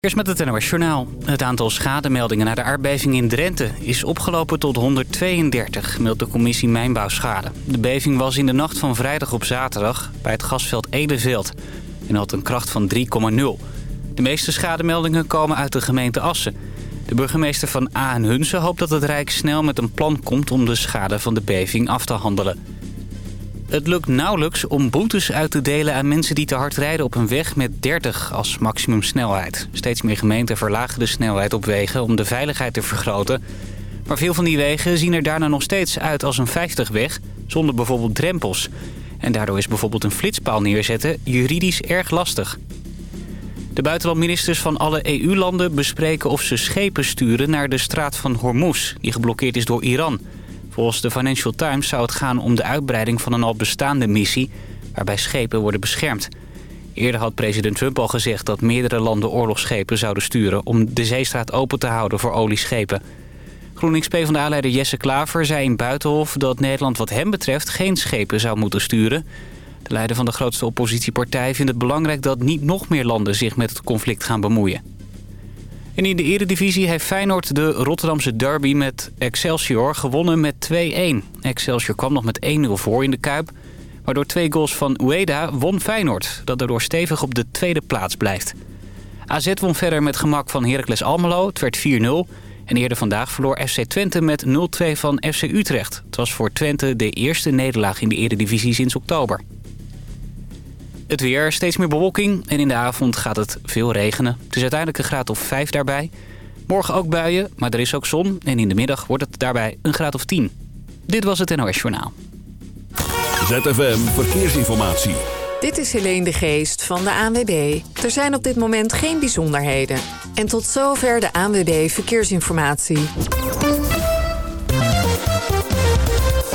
Eerst met het NOS Journaal. Het aantal schademeldingen na de aardbeving in Drenthe is opgelopen tot 132, meldt de commissie Mijnbouwschade. De beving was in de nacht van vrijdag op zaterdag bij het gasveld Edeveld en had een kracht van 3,0. De meeste schademeldingen komen uit de gemeente Assen. De burgemeester van Ahen Hunsen hoopt dat het Rijk snel met een plan komt om de schade van de beving af te handelen. Het lukt nauwelijks om boetes uit te delen aan mensen die te hard rijden op een weg met 30 als maximumsnelheid. Steeds meer gemeenten verlagen de snelheid op wegen om de veiligheid te vergroten. Maar veel van die wegen zien er daarna nog steeds uit als een 50-weg, zonder bijvoorbeeld drempels. En daardoor is bijvoorbeeld een flitspaal neerzetten juridisch erg lastig. De buitenlandministers van alle EU-landen bespreken of ze schepen sturen naar de straat van Hormuz, die geblokkeerd is door Iran... Volgens de Financial Times zou het gaan om de uitbreiding van een al bestaande missie... waarbij schepen worden beschermd. Eerder had president Trump al gezegd dat meerdere landen oorlogsschepen zouden sturen... om de zeestraat open te houden voor olieschepen. GroenLinks PvdA-leider Jesse Klaver zei in Buitenhof dat Nederland wat hem betreft geen schepen zou moeten sturen. De leider van de grootste oppositiepartij vindt het belangrijk dat niet nog meer landen zich met het conflict gaan bemoeien. En in de eredivisie heeft Feyenoord de Rotterdamse derby met Excelsior gewonnen met 2-1. Excelsior kwam nog met 1-0 voor in de Kuip. Maar door twee goals van Ueda won Feyenoord, dat daardoor stevig op de tweede plaats blijft. AZ won verder met gemak van Heracles Almelo, het werd 4-0. En eerder vandaag verloor FC Twente met 0-2 van FC Utrecht. Het was voor Twente de eerste nederlaag in de eredivisie sinds oktober. Het weer, steeds meer bewolking en in de avond gaat het veel regenen. Het is uiteindelijk een graad of 5 daarbij. Morgen ook buien, maar er is ook zon en in de middag wordt het daarbij een graad of 10. Dit was het NOS Journaal. ZFM Verkeersinformatie. Dit is Helene de Geest van de ANWB. Er zijn op dit moment geen bijzonderheden. En tot zover de ANWB Verkeersinformatie.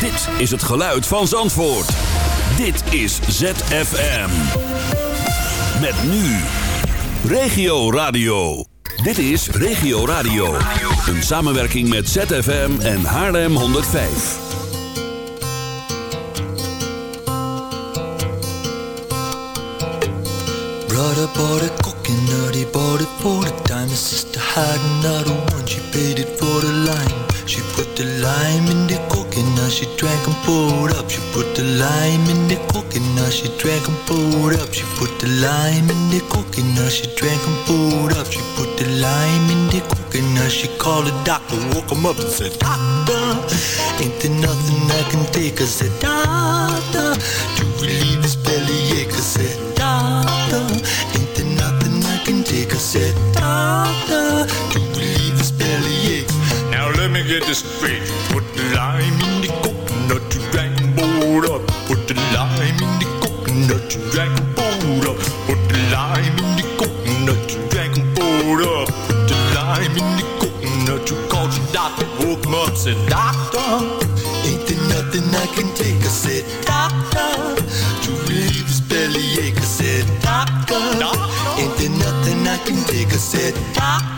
Dit is het geluid van Zandvoort. Dit is ZFM. Met nu. Regio Radio. Dit is Regio Radio. Een samenwerking met ZFM en Haarlem 105. Brother bought a coconut, he bought it for the time. His sister had another one, she paid it for the lime. She put the lime in the coconut, she drank and poured up. She put the lime in the coconut, she drank and poured up. She put the lime in the coconut, she drank and poured up. She put the lime in the coconut, she called the doctor, woke him up and said, Doctor, ain't there nothing I can take? I said, Doctor, to relieve this belly bellyache. I said, Doctor, ain't there nothing I can take? I said, Doctor, to relieve this bellyache. Get this straight. Put the lime in the coconut, you drank poured up. Put the lime in the coconut, you drank poured up. Put the lime in the coconut, you drank poured up. Put the lime in the coconut, you called your doctor, woke him up, said, Doctor, Ain't there nothing I can take? I said, Doctor, to relieve this bellyache. I said, Doctor, ain't there nothing I can take? I said, Doctor,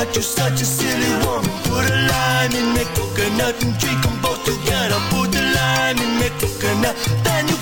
coconut, you're such a silly woman. Put a lime in that coconut and drink them both together. Put the lime in that coconut, then you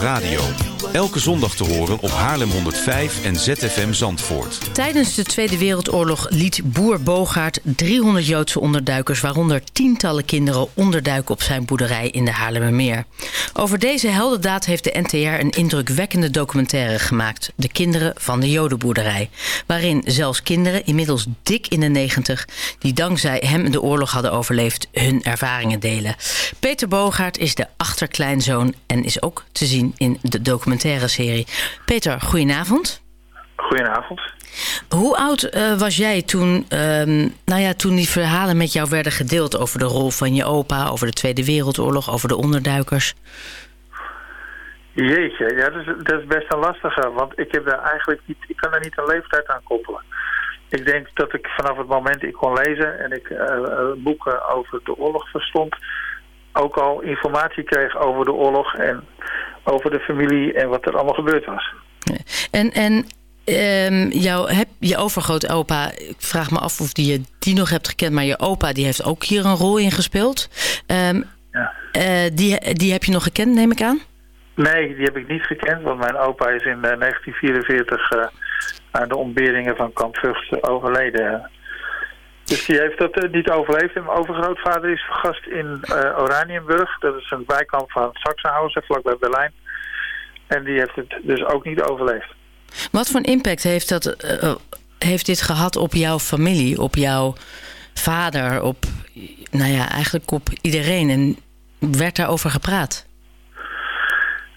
Radio. Elke zondag te horen op Haarlem 105 en ZFM Zandvoort. Tijdens de Tweede Wereldoorlog liet boer Bogaert 300 Joodse onderduikers... waaronder tientallen kinderen onderduiken op zijn boerderij in de Haarlemmermeer. Over deze heldendaad heeft de NTR een indrukwekkende documentaire gemaakt... De Kinderen van de Jodenboerderij. Waarin zelfs kinderen, inmiddels dik in de negentig... die dankzij hem de oorlog hadden overleefd, hun ervaringen delen. Peter Bogaert is de achterkleinzoon en is ook te zien in de documentaire serie. Peter, goedenavond. Goedenavond. Hoe oud eh, was jij toen, ehm, nou ja, toen die verhalen met jou werden gedeeld over de rol van je opa, over de Tweede Wereldoorlog, over de onderduikers? Jeetje, ja, dat is, dat is best een lastige, want ik heb daar eigenlijk niet, ik kan daar niet een leeftijd aan koppelen. Ik denk dat ik vanaf het moment ik kon lezen en ik eh, eh, boeken over de oorlog verstond, ook al informatie kreeg over de oorlog en over de familie en wat er allemaal gebeurd was. En, en ehm, jouw, heb, je overgrootopa, ik vraag me af of die je die nog hebt gekend, maar je opa die heeft ook hier een rol in gespeeld. Ehm, Ja. eh, die, die heb je nog gekend, neem ik aan? Nee, die heb ik niet gekend, want mijn opa is in eh, 1944 eh, aan de ontberingen van kamp Vught overleden. Dus die heeft dat eh, niet overleefd. En mijn overgrootvader is vergast in eh, Oranienburg. Dat is een bijkamp van Sachsenhausen, vlakbij Berlijn. En die heeft het dus ook niet overleefd. Wat voor een impact heeft, dat, eh, heeft dit gehad op jouw familie, op jouw vader, op, nou ja, eigenlijk op iedereen? En werd daarover gepraat?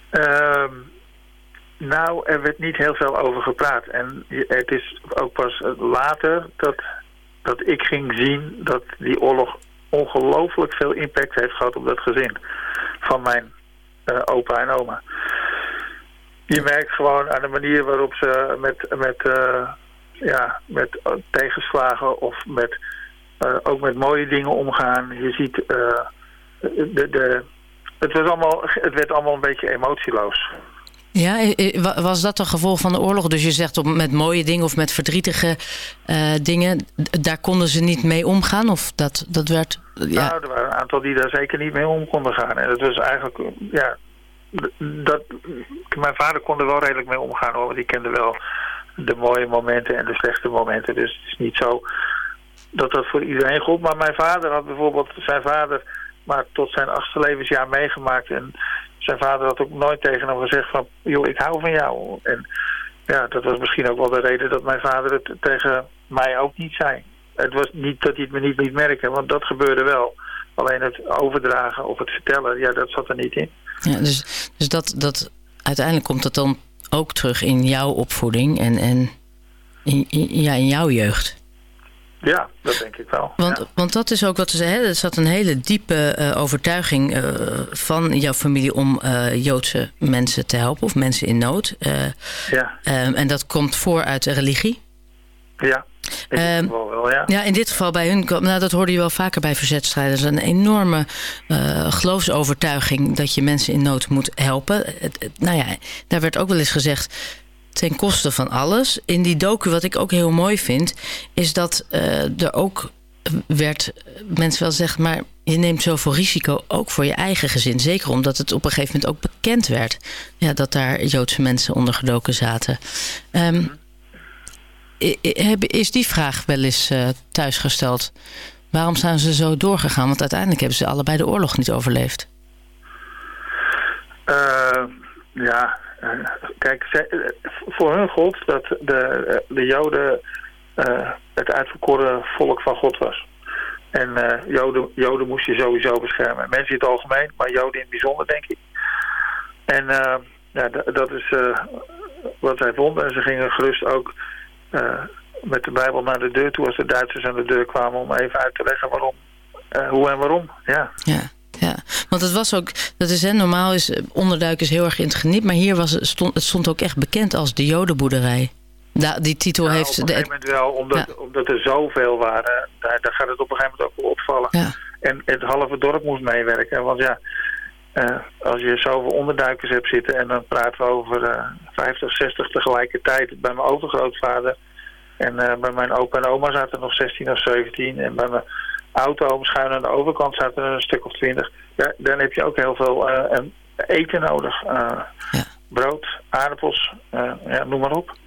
Ehm, nou, er werd niet heel veel over gepraat. En het is ook pas later dat, dat ik ging zien dat die oorlog ongelooflijk veel impact heeft gehad op dat gezin. Van mijn eh, opa en oma. Je merkt gewoon aan de manier waarop ze met, met, eh, ja, met tegenslagen of met, eh, ook met mooie dingen omgaan. Je ziet de, de, het, was allemaal, het werd allemaal een beetje emotieloos. Ja, wa- was dat een gevolg van de oorlog? Dus je zegt op, met mooie dingen of met verdrietige eh, dingen, daar konden ze niet mee omgaan? Of dat, dat werd. Ja, Nou, er waren een aantal die daar zeker niet mee om konden gaan. En dat was eigenlijk, ja, dat, mijn vader kon er wel redelijk mee omgaan hoor. want Die kende wel de mooie momenten en de slechte momenten. Dus het is niet zo dat dat voor iedereen gold. Maar mijn vader had bijvoorbeeld, zijn vader maar tot zijn achtste levensjaar meegemaakt. En zijn vader had ook nooit tegen hem gezegd van, joh, ik hou van jou. En ja, dat was misschien ook wel de reden dat mijn vader het tegen mij ook niet zei. Het was niet dat hij het me niet liet merken, want dat gebeurde wel. Alleen het overdragen of het vertellen, ja, dat zat er niet in. ja dus dus dat, dat, uiteindelijk komt dat dan ook terug in jouw opvoeding en, en in, ja, in jouw jeugd. Ja, dat denk ik wel. Want, ja. want dat is ook wat ze hè, er zat een hele diepe eh, overtuiging eh, van jouw familie om eh, Joodse mensen te helpen of mensen in nood. Ja, ehm, en dat komt voor uit de religie. ja. In Ehm, ieder geval wel, ja. Ja, in dit geval bij hun, kwam- nou, dat hoorde je wel vaker bij verzetstrijders. Een enorme geloofsovertuiging dat je mensen in nood moet helpen. Nou ja, daar werd ook wel eens gezegd ten koste van alles. In die docu, wat ik ook heel mooi vind, is dat eh, er ook werd mensen wel zeggen... maar je neemt zoveel risico ook voor je eigen gezin. Zeker omdat het op een gegeven moment ook bekend werd... Ja, dat daar Joodse mensen ondergedoken zaten. Um, is die vraag wel eens uh, thuisgesteld? Waarom zijn ze zo doorgegaan? Want uiteindelijk hebben ze allebei de oorlog niet overleefd. Uh, ja, kijk, ze, voor hun gold dat de, de Joden uh, het uitverkoren volk van God was. En Joden, Joden moest je sowieso beschermen. Mensen in het algemeen, maar Joden in het bijzonder, denk ik. En ja, dat is wat zij vonden. En ze gingen gerust ook met de Bijbel naar de deur toe als de Duitsers aan de deur kwamen om even uit te leggen waarom, hoe en waarom. Ja. ja. Ja, want het was ook, dat is hè, normaal is onderduikers heel erg in het geniet, maar hier was het, stond, het stond ook echt bekend als de Jodenboerderij. Da, die titel ja, heeft... op een gegeven moment wel, omdat, ja. omdat er zoveel waren, daar, daar gaat het op een gegeven moment ook wel opvallen. Ja. En het halve dorp moest meewerken, want ja, uh, als je zoveel onderduikers hebt zitten en dan praten we over uh, 50, 60 tegelijkertijd bij mijn overgrootvader en uh, bij mijn opa en oma zaten er nog 16 of 17. En bij mijn auto schuin aan de overkant zaten er een stuk of 20. Ja, dan heb je ook heel veel uh, eten nodig. Ja. Brood, aardappels, ja, noem maar op.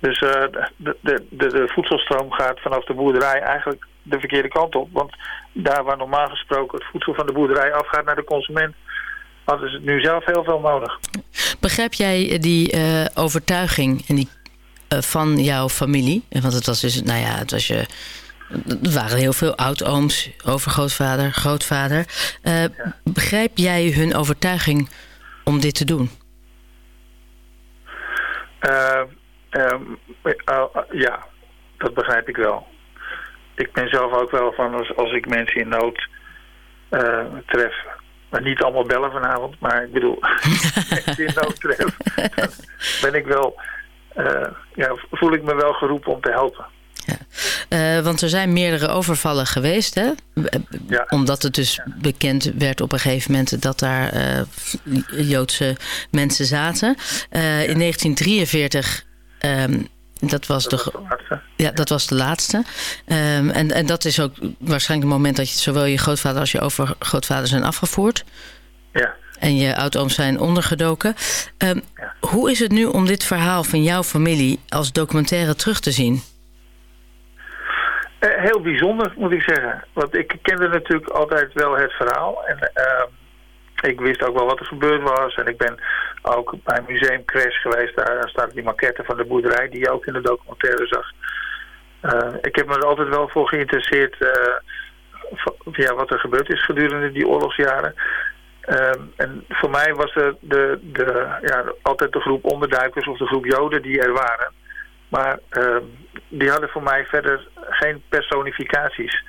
Dus de, de, de, de, voedselstroom gaat vanaf de boerderij eigenlijk de verkeerde kant op. Want daar waar normaal gesproken het voedsel van de boerderij afgaat naar de consument... hadden ze het nu zelf heel veel nodig. Begrijp jij die overtuiging en die van jouw familie. Want het was dus, nou ja, het was je. Er waren heel veel oud-ooms, overgrootvader, grootvader. Ja. Begrijp jij hun overtuiging om dit te doen? Uh, um, uh, ja, dat begrijp ik wel. Ik ben zelf ook wel van als, als ik mensen in nood tref. Maar niet allemaal bellen vanavond, maar ik bedoel, mensen in nood tref. ben ik wel ja, voel ik me wel geroepen om te helpen. Ja. Uh, want er zijn meerdere overvallen geweest, hè? Ja. Omdat het dus bekend werd op een gegeven moment dat daar uh, Joodse mensen zaten. Uh, in 1943, um, dat was dat de, was de laatste. Ja, dat was de laatste. Um, en, en dat is ook waarschijnlijk het moment dat je zowel je grootvader als je overgrootvader zijn afgevoerd. Ja en je oud-ooms zijn ondergedoken. Um, ja. Hoe is het nu om dit verhaal van jouw familie als documentaire terug te zien? Uh, heel bijzonder, moet ik zeggen. Want ik kende natuurlijk altijd wel het verhaal. En uh, ik wist ook wel wat er gebeurd was. En ik ben ook bij Museum Crash geweest. Daar staat die maquette van de boerderij die je ook in de documentaire zag. Uh, ik heb me er altijd wel voor geïnteresseerd... ja, wat er gebeurd is gedurende die oorlogsjaren. Um, en voor mij was er de, de, ja, altijd de groep onderduikers of de groep joden die er waren. Maar um, die hadden voor mij verder geen personificaties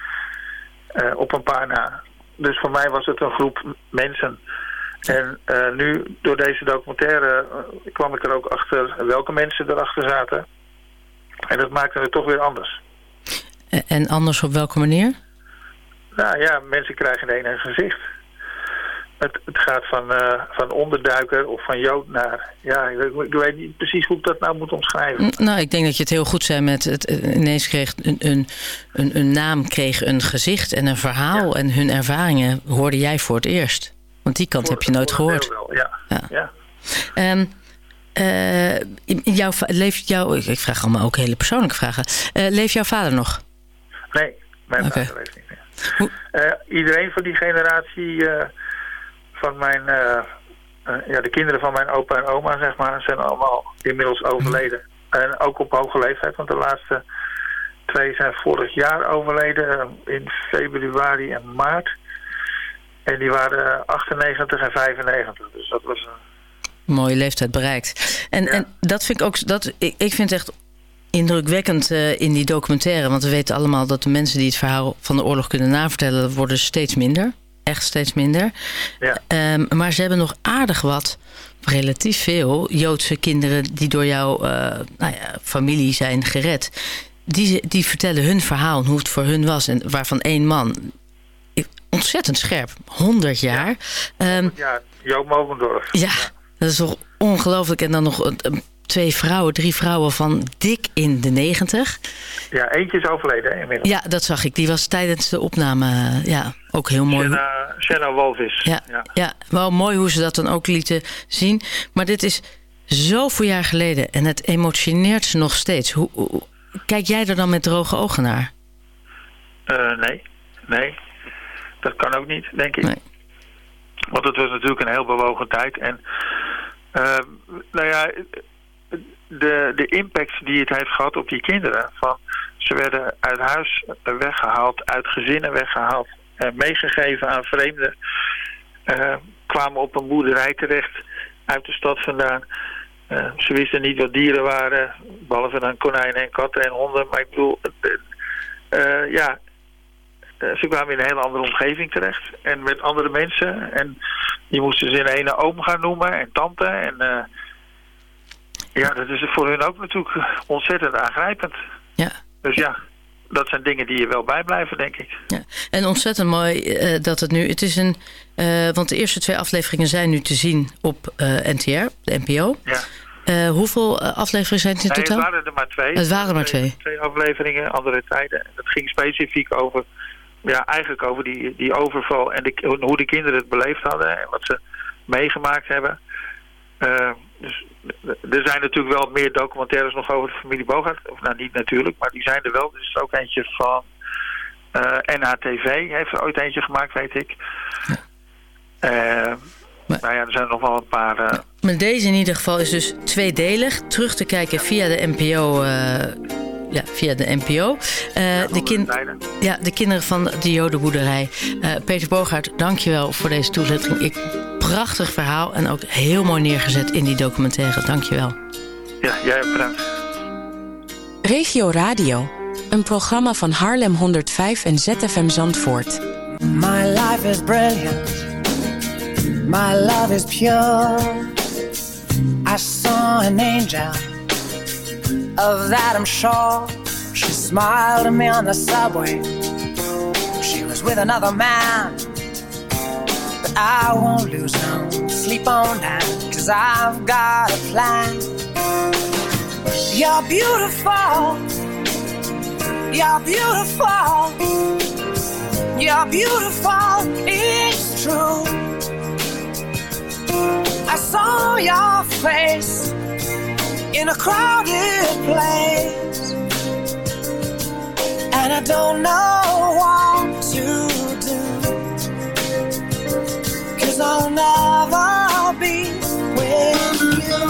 uh, op een paar na. Dus voor mij was het een groep mensen. En uh, nu, door deze documentaire, uh, kwam ik er ook achter welke mensen erachter zaten. En dat maakte het toch weer anders. En anders op welke manier? Nou ja, mensen krijgen ineens een gezicht. Het, het, gaat van, uh, van onderduiker of van jood naar... Ja, ik, ik, weet niet precies hoe ik dat nou moet omschrijven. Nou, ik denk dat je het heel goed zei met... Het, ineens kreeg een, een, een, een naam kreeg een gezicht en een verhaal... Ja. en hun ervaringen hoorde jij voor het eerst. Want die kant voor, heb je nooit gehoord. Wel, ja. ja. ja. Um, uh, jouw, leeft jouw, ik vraag allemaal ook hele persoonlijke vragen. Uh, leeft jouw vader nog? Nee, mijn okay. vader leeft niet meer. Uh, iedereen van die generatie van mijn, uh, uh, ja, de kinderen van mijn opa en oma, zeg maar, zijn allemaal inmiddels overleden. En ook op hoge leeftijd, want de laatste twee zijn vorig jaar overleden, uh, in februari en maart. En die waren 98 en 95, dus dat was een... Mooie leeftijd bereikt. En, ja. en dat vind ik ook, dat, ik, ik vind het echt indrukwekkend uh, in die documentaire. Want we weten allemaal dat de mensen die het verhaal van de oorlog kunnen navertellen, worden steeds minder echt steeds minder. Ja. Um, maar ze hebben nog aardig wat, relatief veel, Joodse kinderen die door jouw uh, nou ja, familie zijn gered. Die, die vertellen hun verhaal en hoe het voor hun was. En waarvan één man, ontzettend scherp, 100 jaar. Ja, um, ja Joop Mogendorf. Ja, dat is toch ongelooflijk. En dan nog twee vrouwen, drie vrouwen van dik in de negentig. Ja, eentje is overleden hè, inmiddels. Ja, dat zag ik. Die was tijdens de opname eh, ja, ook heel mooi. Shanna, Shanna Walvis. Ja, ja. wel mooi hoe ze dat dan ook lieten zien. Maar dit is zoveel jaar geleden en het emotioneert ze nog steeds. Hoe, hoe- kijk jij er dan met droge ogen naar? Eh, nee, nee. Dat kan ook niet, denk ik. Nee. Want het was natuurlijk een heel bewogen tijd. En eh, nou ja, de, de impact die het heeft gehad op die kinderen. Van, ze werden uit huis weggehaald, uit gezinnen weggehaald. eh, meegegeven aan vreemden. eh, kwamen op een boerderij terecht uit de stad vandaan. Eh, ze wisten niet wat dieren waren, behalve dan konijnen en katten en honden. Maar ik bedoel, ja, ze kwamen in een hele andere omgeving terecht. En met andere mensen. En die moesten ze in ene oom gaan noemen en tante. En ja, dat is voor hun ook natuurlijk ontzettend aangrijpend. Ja. Dus ja, dat zijn dingen die je wel bijblijven, denk ik. Ja. En ontzettend mooi eh, dat het nu... Het is een, eh, want de eerste twee afleveringen zijn nu te zien op eh, NTR, de NPO. Ja. Hoeveel afleveringen zijn het in Nee, het totaal? waren er maar twee. Het waren maar twee. Twee afleveringen, andere tijden. En Het ging specifiek over, ja, eigenlijk over die, die overval en de, hoe de kinderen het beleefd hadden en wat ze meegemaakt hebben. Eh, dus er zijn natuurlijk wel meer documentaires nog over de familie Bogart. Of nou niet natuurlijk, maar die zijn er wel. Er is ook eentje van eh NHTV, heeft er ooit eentje gemaakt, weet ik. Eh, nou ja, er zijn nog wel een paar. eh, Maar deze in ieder geval is dus tweedelig. Terug te kijken via de NPO. eh, ja, via de NPO. Eh, de, kin ja, de kinderen van de Jodenboerderij. Eh, Peter Bogaert, dankjewel voor deze toelichting. Ik, prachtig verhaal en ook heel mooi neergezet in die documentaire. Dankjewel. ja, jij hebt bedankt. Regio Radio, een programma van Haarlem 105 en ZFM Zandvoort. My life is brilliant. My love is pure. I saw an angel. Of that I'm sure. She smiled at me on the subway. She was with another man. But I won't lose no sleep on that. Cause I've got a plan. You're beautiful. You're beautiful. You're beautiful, it's true. I saw your face in a crowded place, and I don't know what never be with you.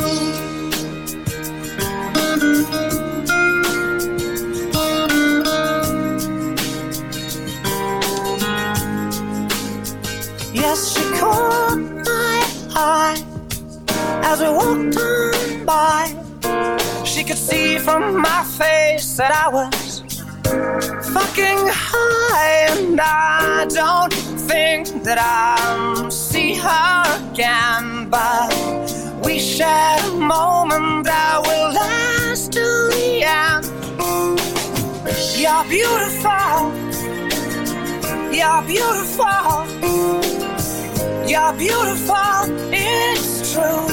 Yes, she caught my eye as we walked on by. She could see from my face that I was fucking high, and I don't think that I'll again. But we shared a moment that will last till the end. You're beautiful. You're beautiful. You're beautiful, it's true.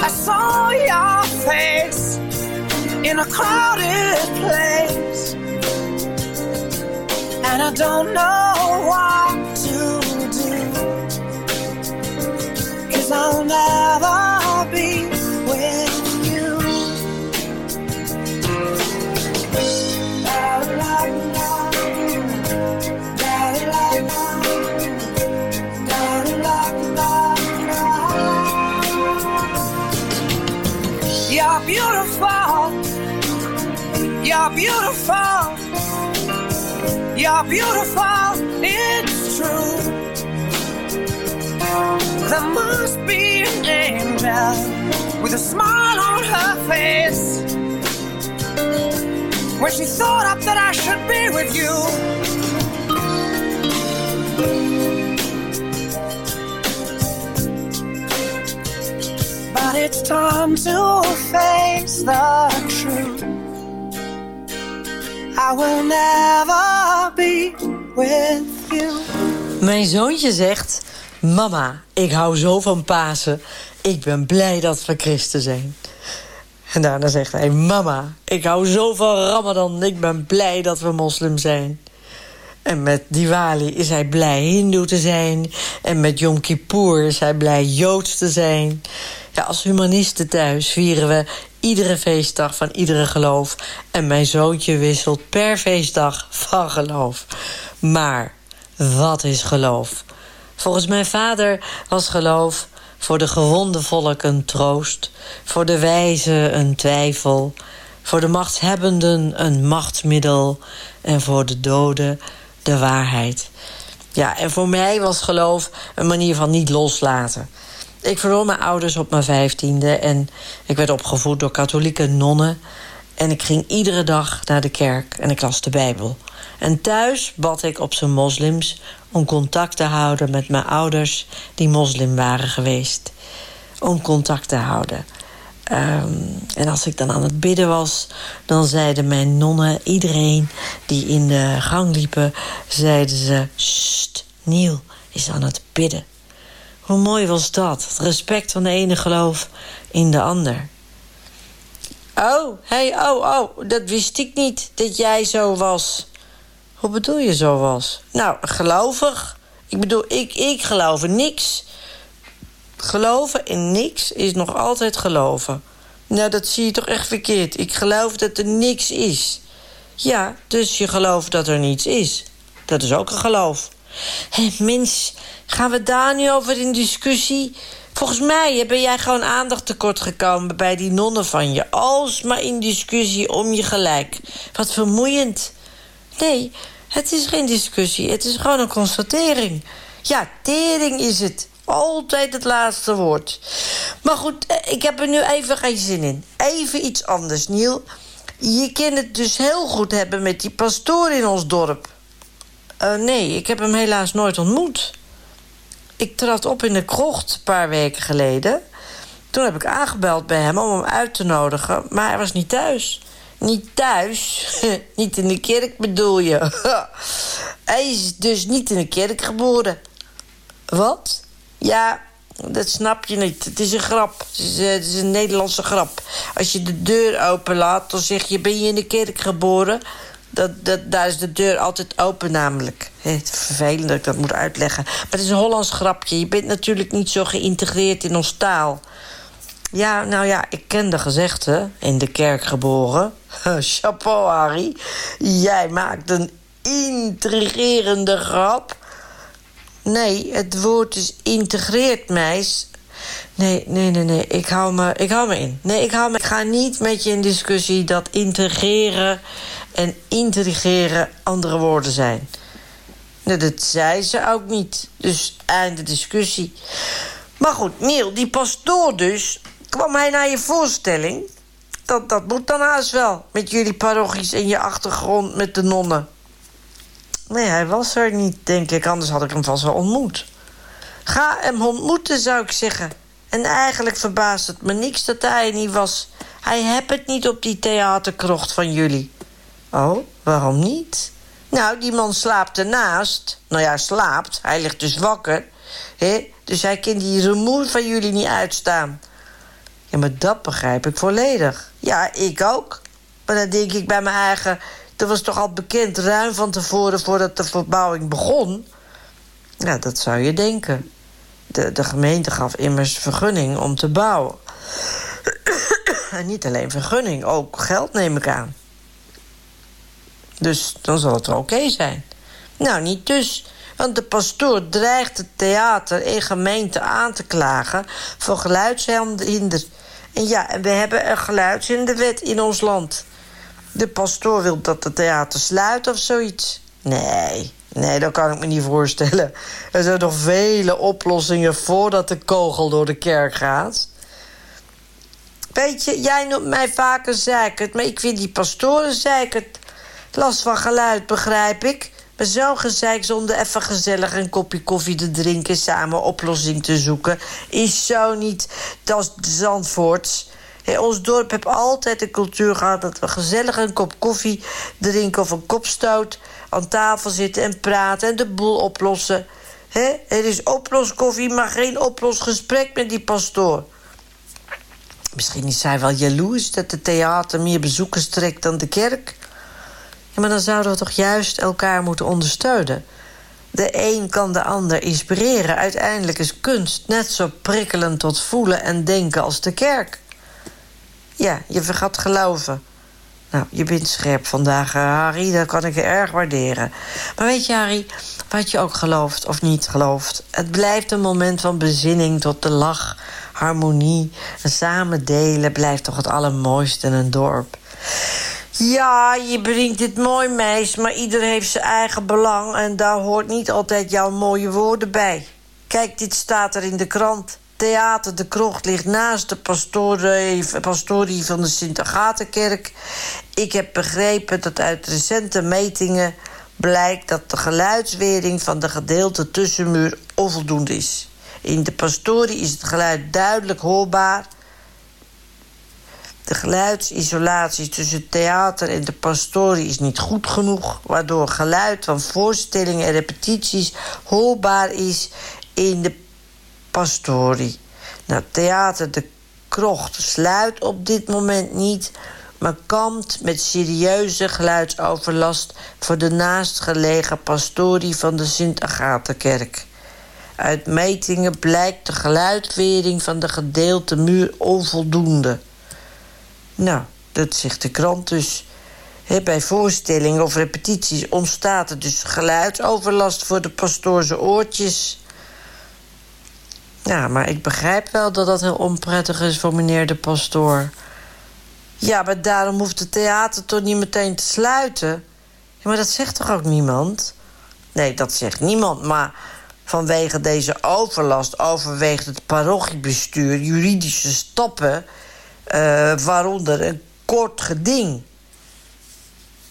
I saw your face in a crowded place, and I don't know what You're beautiful. It's true. There must be an angel with a smile on her face. When she thought up that I should be with you. But it's time to face the truth. I will never be with you. Mijn zoontje zegt: Mama, ik hou zo van Pasen. ik ben blij dat we christen zijn. En daarna zegt hij, mama, ik hou zo van Ramadan. Ik ben blij dat we moslim zijn. En met Diwali is hij blij hindoe te zijn. En met Yom Kippur is hij blij joods te zijn. Ja, als humanisten thuis vieren we iedere feestdag van iedere geloof. En mijn zoontje wisselt per feestdag van geloof. Maar wat is geloof? Volgens mijn vader was geloof voor de gewonde volk een troost... voor de wijze een twijfel... voor de machtshebbenden een machtsmiddel... en voor de doden de waarheid. Ja, en voor mij was geloof een manier van niet loslaten. Ik verloor mijn ouders op mijn vijftiende... en ik werd opgevoed door katholieke nonnen... en ik ging iedere dag naar de kerk en ik las de Bijbel... En thuis bad ik op zijn moslims om contact te houden met mijn ouders die moslim waren geweest. Om contact te houden. Ehm, en als ik dan aan het bidden was, dan zeiden mijn nonnen, iedereen die in de gang liepen, zeiden ze: Sst, Niel is aan het bidden. Hoe mooi was dat? Het respect van de ene geloof in de ander. Oh, hey, oh, oh, dat wist ik niet dat jij zo was. Hoe bedoel je zo was? Nou, gelovig. Ik bedoel, ik, ik geloof in niks. Geloven in niks is nog altijd geloven. Nou, dat zie je toch echt verkeerd. Ik geloof dat er niks is. Ja, dus je gelooft dat er niets is. Dat is ook een geloof. Hé, mens, gaan we daar nu over in discussie? Volgens mij ben jij gewoon aandacht tekort gekomen bij die nonnen van je. Alsmaar in discussie om je gelijk. Wat vermoeiend. Nee, het is geen discussie, het is gewoon een constatering. Ja, tering is het. Altijd het laatste woord. Maar goed, eh, ik heb er nu even geen zin in. Even iets anders, Niel. Je kan het dus heel goed hebben met die pastoor in ons dorp. Uh, nee, ik heb hem helaas nooit ontmoet. Ik trad op in de krocht een paar weken geleden. Toen heb ik aangebeld bij hem om hem uit te nodigen, maar hij was niet thuis. Niet thuis. niet in de kerk bedoel je. Hij is dus niet in de kerk geboren. Wat? Ja, dat snap je niet. Het is een grap. Het is, eh, het is, een Nederlandse grap. Als je de deur openlaat, dan zeg je... ben je in de kerk geboren? Dat, dat, daar is de deur altijd open namelijk. Is vervelend dat ik dat moet uitleggen. Maar het is een Hollands grapje. Je bent natuurlijk niet zo geïntegreerd in ons taal. Ja, nou ja, ik ken de gezegde. In de kerk geboren. Chapeau, Harry. Jij maakt een intrigerende grap. Nee, het woord is integreert, meis. Nee, nee, nee, nee. Ik hou me, ik hou me in. Nee, ik, hou me, ik ga niet met je in discussie dat integreren en intrigeren andere woorden zijn. Nee, dat zei ze ook niet. Dus einde discussie. Maar goed, Neil, die pastoor dus... kwam hij naar je voorstelling dat, dat moet dan haast wel. Met jullie parochies en je achtergrond met de nonnen. Nee, hij was er niet, denk ik. Anders had ik hem vast wel ontmoet. Ga hem ontmoeten, zou ik zeggen. En eigenlijk verbaast het me niks dat hij er niet was. Hij hebt het niet op die theaterkrocht van jullie. Oh, waarom niet? Nou, die man slaapt ernaast. Nou ja, slaapt. Hij ligt dus wakker. He? Dus hij kan die rumoer van jullie niet uitstaan. Ja, maar dat begrijp ik volledig. Ja, ik ook. Maar dan denk ik bij mijn eigen... Dat was toch al bekend ruim van tevoren voordat de verbouwing begon? Ja, dat zou je denken. De, de gemeente gaf immers vergunning om te bouwen. en niet alleen vergunning, ook geld neem ik aan. Dus dan zal het wel oké zijn. Nou, niet dus. Want de pastoor dreigt het theater en gemeente aan te klagen... voor geluidshinder en ja, we hebben een geluidshinderwet in ons land. De pastoor wil dat het theater sluit of zoiets. Nee, nee, dat kan ik me niet voorstellen. Er zijn nog vele oplossingen voordat de kogel door de kerk gaat. Weet je, jij noemt mij vaker zeikert, maar ik vind die pastoren zeikert. Last van geluid, begrijp ik. Maar zo'n gezeik zonder even gezellig een kopje koffie te drinken... samen oplossing te zoeken, is zo niet dat Zandvoorts. ons dorp heeft altijd de cultuur gehad... dat we gezellig een kop koffie drinken of een kopstoot... aan tafel zitten en praten en de boel oplossen. He? Er is oploskoffie, maar geen oplosgesprek met die pastoor. Misschien is zij wel jaloers dat de theater meer bezoekers trekt dan de kerk. Ja, maar dan zouden we toch juist elkaar moeten ondersteunen. De een kan de ander inspireren. Uiteindelijk is kunst net zo prikkelend tot voelen en denken als de kerk. Ja, je vergat geloven. Nou, je bent scherp vandaag, eh, Harry. Dat kan ik erg waarderen. Maar weet je, Harry, wat je ook gelooft of niet gelooft... het blijft een moment van bezinning tot de lach, harmonie... en samen delen blijft toch het allermooiste in een dorp. Ja, je brengt het mooi, meis, maar ieder heeft zijn eigen belang... en daar hoort niet altijd jouw mooie woorden bij. Kijk, dit staat er in de krant. Theater De Krocht ligt naast de pastorie, van de Sint-Agatenkerk. Ik heb begrepen dat uit recente metingen blijkt... dat de geluidswering van de gedeelte tussenmuur onvoldoende is. In de pastorie is het geluid duidelijk hoorbaar... De geluidsisolatie tussen theater en de pastorie is niet goed genoeg... waardoor geluid van voorstellingen en repetities hoorbaar is in de pastorie. Nou, theater De Krocht sluit op dit moment niet... maar kampt met serieuze geluidsoverlast... voor de naastgelegen pastorie van de Sint-Agatenkerk. Uit metingen blijkt de geluidwering van de gedeelte muur onvoldoende... Nou, dat zegt de krant dus. bij voorstellingen of repetities ontstaat er dus geluidsoverlast voor de pastoorse oortjes. Ja, maar ik begrijp wel dat dat heel onprettig is voor meneer de pastoor. Ja, maar daarom hoeft het theater toch niet meteen te sluiten? Ja, maar dat zegt toch ook niemand? Nee, dat zegt niemand, maar vanwege deze overlast overweegt het parochiebestuur juridische stappen uh, waaronder een kort geding.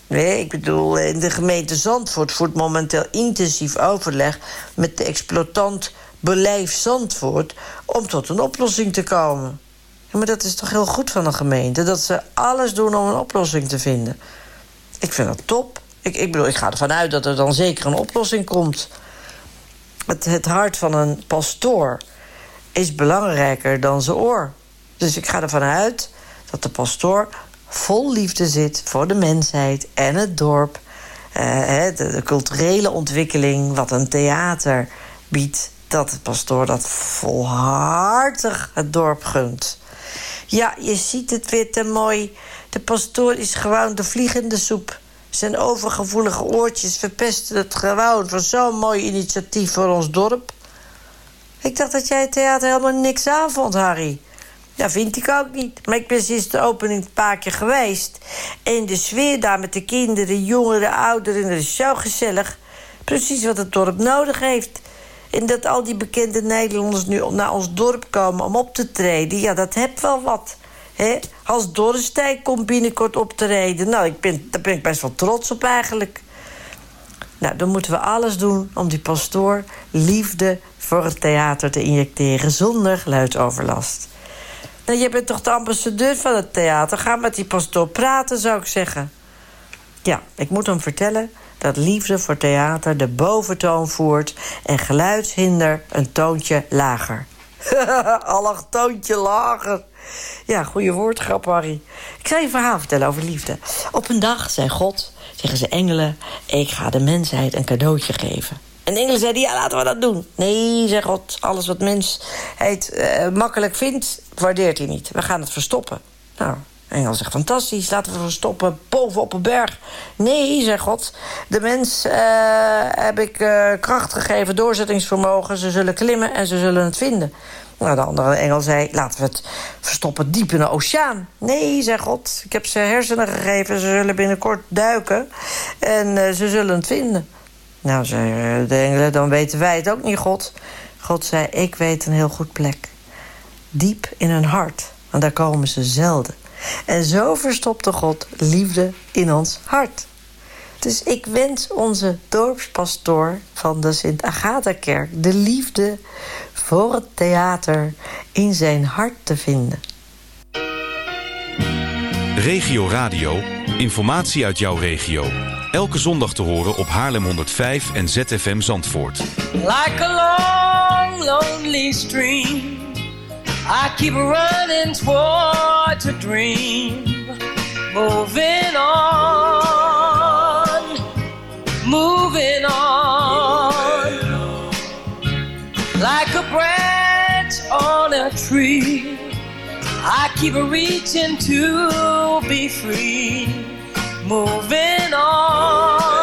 Nee, ik bedoel, in de gemeente Zandvoort voert momenteel intensief overleg met de exploitant Beleef Zandvoort om tot een oplossing te komen. Ja, maar dat is toch heel goed van de gemeente, dat ze alles doen om een oplossing te vinden. Ik vind dat top. Ik, ik bedoel, ik ga ervan uit dat er dan zeker een oplossing komt. Het, het hart van een pastoor is belangrijker dan zijn oor. Dus ik ga ervan uit dat de pastoor vol liefde zit voor de mensheid en het dorp. Uh, de, culturele ontwikkeling, wat een theater biedt, dat de pastoor dat volhartig het dorp gunt. Ja, je ziet het weer te mooi. De pastoor is gewoon de vliegende soep. Zijn overgevoelige oortjes verpesten het gewoon van zo'n mooi initiatief voor ons dorp. Ik dacht dat jij het theater helemaal niks aan vond, Harry. Ja, vind ik ook niet. Maar ik ben sinds de opening een paar keer geweest. En de sfeer daar met de kinderen, jongeren, ouderen... dat is zo gezellig. Precies wat het dorp nodig heeft. En dat al die bekende Nederlanders nu naar ons dorp komen om op te treden... ja, dat heb wel wat. He? Als Dorrestein komt binnenkort op te reden. Nou, ik ben, daar ben ik best wel trots op eigenlijk. Nou, dan moeten we alles doen om die pastoor liefde voor het theater te injecteren... zonder geluidsoverlast. Nou, je bent toch de ambassadeur van het theater? Ga met die pastoor praten, zou ik zeggen. Ja, ik moet hem vertellen dat liefde voor theater de boventoon voert... en geluidshinder een toontje lager. Al een toontje lager. Ja, goede woordgrap, Harry. Ik zal je een verhaal vertellen over liefde. Op een dag zei God, zeggen ze engelen... ik ga de mensheid een cadeautje geven. En de engelen zeiden, ja, laten we dat doen. Nee, zei God, alles wat mensheid uh, makkelijk vindt, waardeert hij niet. We gaan het verstoppen. Nou, Engel zegt, fantastisch, laten we verstoppen boven op een berg. Nee, zei God, de mens uh, heb ik uh, kracht gegeven, doorzettingsvermogen. Ze zullen klimmen en ze zullen het vinden. Nou, de andere engel zei, laten we het verstoppen diep in de oceaan. Nee, zei God, ik heb ze hersenen gegeven, ze zullen binnenkort duiken. En ze zullen het vinden. Nou, zei de engelen, dan weten wij het ook niet, God. God zei, ik weet een heel goed plek. Diep in hun hart, want daar komen ze zelden. En zo verstopte God liefde in ons hart. Dus ik wens onze dorpspastoor van de Sint-Agatha-kerk... de liefde voor het theater in zijn hart te vinden. Regio Radio. Informatie uit jouw regio. Elke zondag te horen op Haarlem 105 en ZFM Zandvoort. Like a long, lonely stream, I keep running towards a dream. Moving on, moving on. Like a branch on a tree, I keep reaching to be free. Moving on,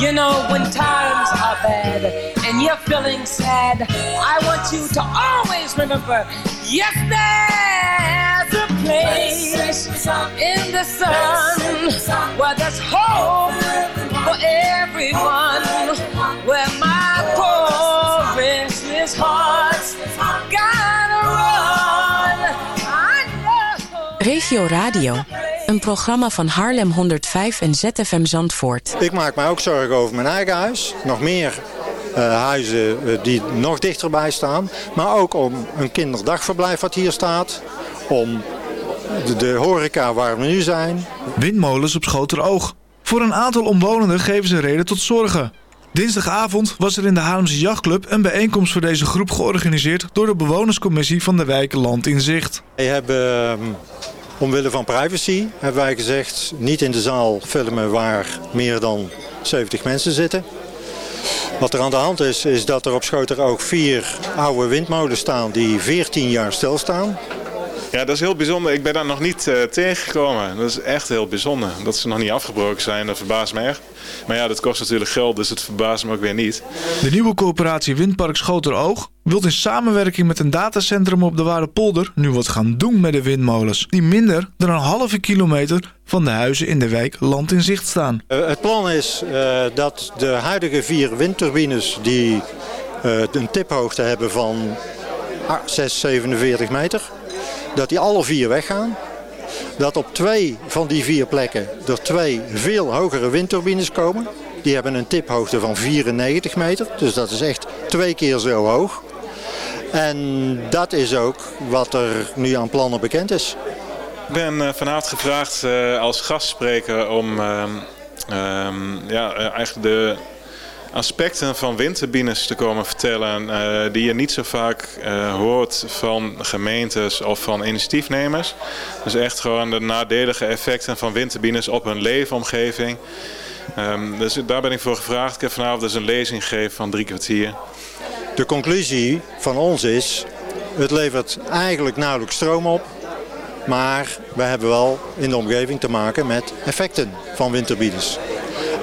You know, when times are bad and you're feeling sad, I want you to always remember yes, there's a place in the sun where there's hope for everyone, where my poor restless heart's gotta run. Regio Radio, een programma van Haarlem 105 en ZFM Zandvoort. Ik maak mij ook zorgen over mijn eigen huis. Nog meer eh, huizen eh, die nog dichterbij staan. Maar ook om een kinderdagverblijf wat hier staat. Om de, de horeca waar we nu zijn. Windmolens op Schoteroog. Voor een aantal omwonenden geven ze reden tot zorgen. Dinsdagavond was er in de Haarlemse Jachtclub een bijeenkomst voor deze groep georganiseerd door de bewonerscommissie van de wijken Land in Zicht. Wij hebben, ehm, omwille van privacy, hebben wij gezegd... niet in de zaal filmen waar meer dan 70 mensen zitten. Wat er aan de hand is, is dat er op Schoter ook vier oude windmolens staan... die 14 jaar stilstaan. Ja, dat is heel bijzonder. Ik ben daar nog niet eh, tegengekomen. Dat is echt heel bijzonder. Dat ze nog niet afgebroken zijn, dat verbaast me echt. Maar ja, dat kost natuurlijk geld, dus het verbaast me ook weer niet. De nieuwe coöperatie Windpark Schoteroog wil in samenwerking met een datacentrum op de Waardepolder nu wat gaan doen met de windmolens. Die minder dan een halve kilometer van de huizen in de wijk Land in Zicht staan. Eh, het plan is eh, dat de huidige vier windturbines die eh, een tiphoogte hebben van ah, 6, 47 meter, dat die alle vier weggaan. Dat op twee van die vier plekken er twee veel hogere windturbines komen. Die hebben een tiphoogte van 94 meter, dus dat is echt twee keer zo hoog. En dat is ook wat er nu aan plannen bekend is. Ik ben eh, vanavond gevraagd eh, als gastspreker om ehm, ehm, ja, eh, eigenlijk de aspecten van windturbines te komen vertellen eh, die je niet zo vaak eh, hoort van gemeentes of van initiatiefnemers. Dus echt gewoon de nadelige effecten van windturbines op hun leefomgeving. Ehm, dus daar ben ik voor gevraagd. Ik heb vanavond dus een lezing gegeven van drie kwartier. De conclusie van ons is, het levert eigenlijk nauwelijks stroom op. Maar we hebben wel in de omgeving te maken met effecten van windturbines.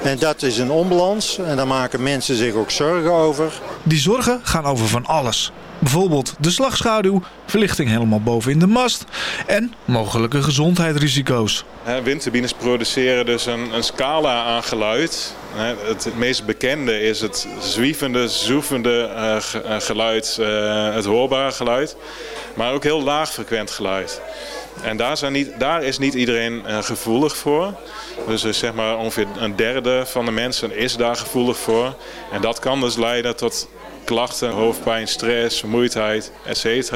En dat is een onbalans en daar maken mensen zich ook zorgen over. Die zorgen gaan over van alles. Bijvoorbeeld de slagschaduw, verlichting helemaal boven in de mast en mogelijke gezondheidsrisico's. Hè, Windturbines produceren dus een, een scala aan geluid. Hè, Het meest bekende is het zwievende, zoevende eh, eh, geluid, eh, het hoorbare geluid. Maar ook heel laagfrequent geluid. En daar, zijn niet, daar is niet iedereen eh, gevoelig voor. Dus eh, zeg maar ongeveer een derde van de mensen is daar gevoelig voor. En dat kan dus leiden tot klachten, hoofdpijn, stress, vermoeidheid, etc.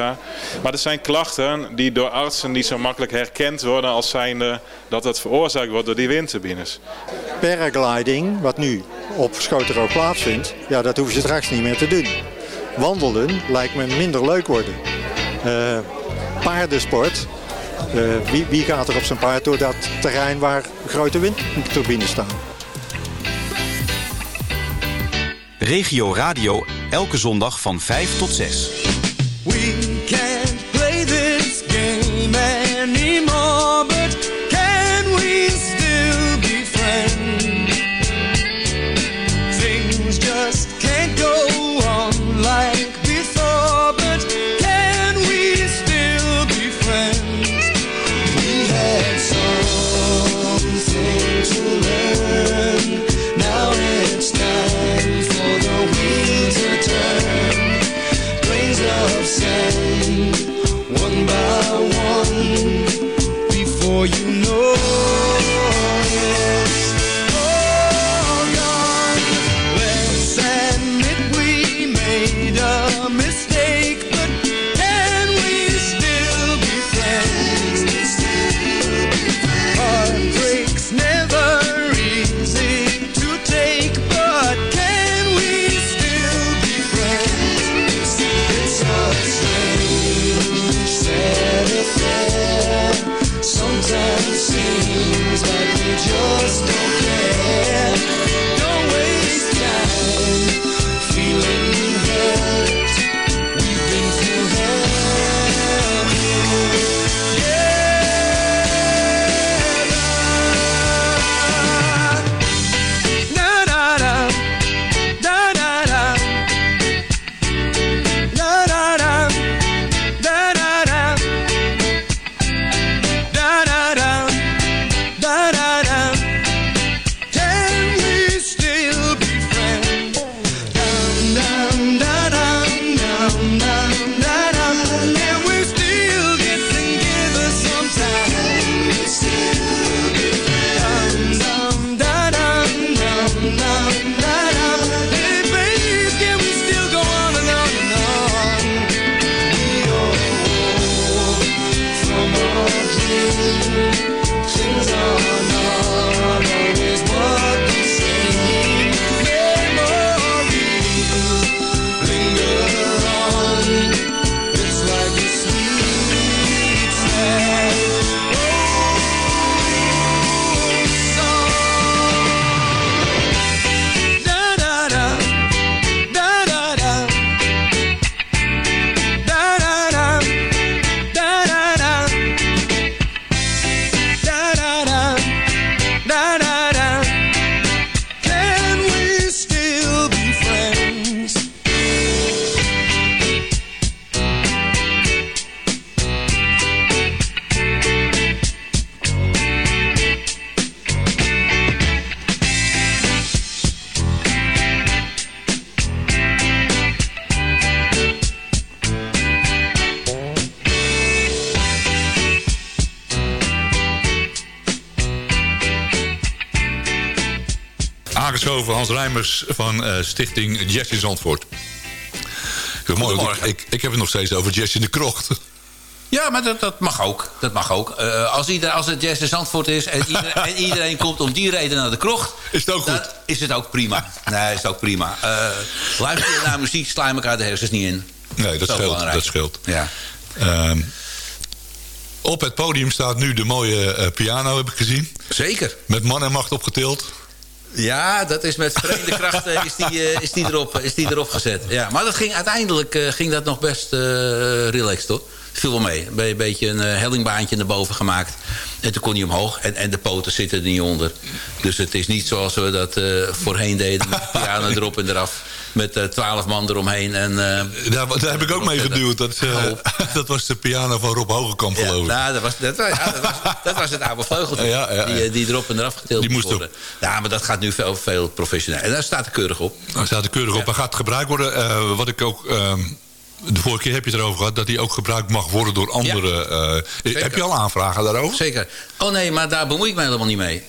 Maar er zijn klachten die door artsen niet zo makkelijk herkend worden als zijnde dat het veroorzaakt wordt door die windturbines. Paragliding, wat nu op Schotenrook plaatsvindt, ja, dat hoeven ze straks niet meer te doen. Wandelen lijkt me minder leuk worden. Eh, paardensport, eh, wie, wie gaat er op zijn paard door dat terrein waar grote windturbines staan? Regio Radio, elke zondag van 5 tot 6. We Aangeschoven Hans Rijmers van eh, Stichting Jazz in Zandvoort. Goedemorgen. Ik, ik, heb het nog steeds over Jazz in de Krocht. Ja, maar dat, dat mag ook. Dat mag ook. Eh, als, ieder, als het Jazz in Zandvoort is en iedereen, en iedereen komt om die reden naar de krocht... Is het ook goed? Is het ook prima. Nee, is het ook prima. Eh luister naar muziek, sla je elkaar de hersens niet in. Nee, dat scheelt. belangrijk. Dat scheelt. Ja. Ehm, op het podium staat nu de mooie piano, heb ik gezien. Zeker. Met man en macht opgetild. Ja, dat is met vreemde krachten is die, eh, is die, erop, is die erop gezet. Ja, maar dat ging, uiteindelijk eh, ging dat nog best eh relaxed, hoor. Viel wel mee. Een beetje een hellingbaantje naar boven gemaakt. En toen kon hij omhoog. En, en de poten zitten er niet onder. Dus het is niet zoals we dat voorheen deden. Met piano erop en eraf. Met eh, twaalf man eromheen. En, eh, Daar, daar heb ik ook mee geduwd. Dat, eh, dat was de piano van Rob Hogekamp, geloof ik. nou, dat, was, dat, was, ja, dat, was, dat was het oude vleugeltje. Die, die erop en eraf getild Die moest worden. Ja, maar dat gaat nu veel, veel professioneler. En daar staat er keurig op. Daar staat er keurig op. Hij gaat gebruikt worden. wat ik ook... ehm, de vorige keer heb je het erover gehad... dat hij ook gebruikt mag worden door anderen. heb je al aanvragen daarover? Zeker. Oh nee, maar daar bemoei ik mij helemaal niet mee.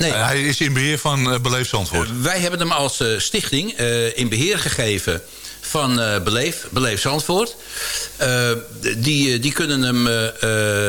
Nee. Eh, hij is in beheer van uh, Beleef Zandvoort. wij hebben hem als eh, stichting eh, in beheer gegeven van eh, Beleef, Beleef Zandvoort. Eh, die, die kunnen hem eh,